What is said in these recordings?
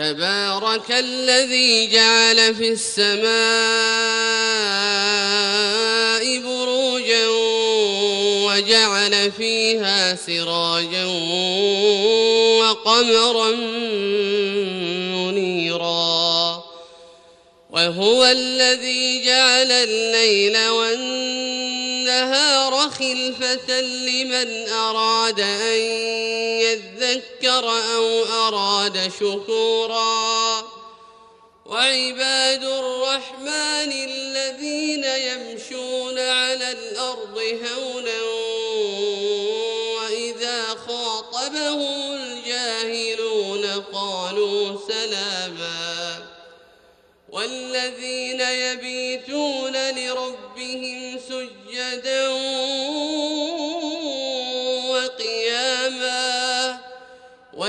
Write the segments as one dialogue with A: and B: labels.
A: تبارك الذي جعل في السماء بروجا وجعل فيها سراجا وقمرا منيرا وهو الذي جعل الليل والنهار خلفة لمن أراد أن يذكر أو أراد شكورا. وعباد الرحمن الذين يمشون على الأرض هونا وإذا خاطبهم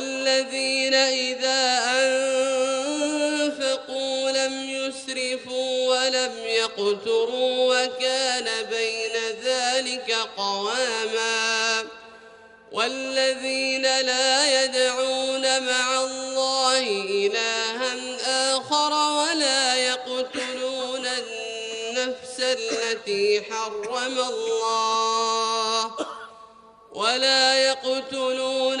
A: والذين إذا أنفقوا لم يسرفوا ولم يقتروا وكان بين ذلك قواما والذين لا يدعون مع الله إلها آخر ولا يقتلون النفس التي حرم الله ولا يقتلون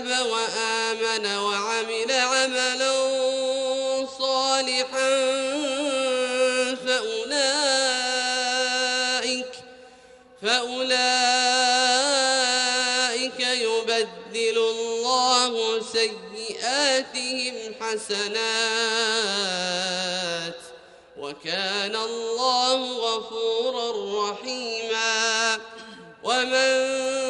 A: تاب وآمن وعمل عملا صالحا فأولئك فأولئك يبدل الله سيئاتهم حسنات. وكان الله غفورا رحيما. ومن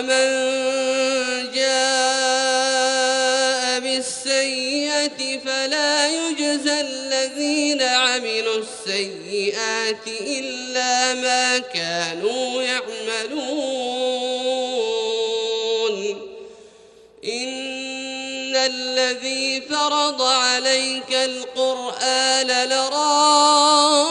A: ومن جاء بالسيئة فلا يجزى الذين عملوا السيئات إلا ما كانوا يعملون. إن الذي فرض عليك القرآن لرادك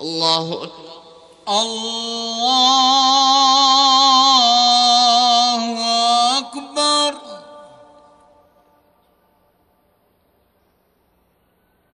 A: الله أكبر.
B: الله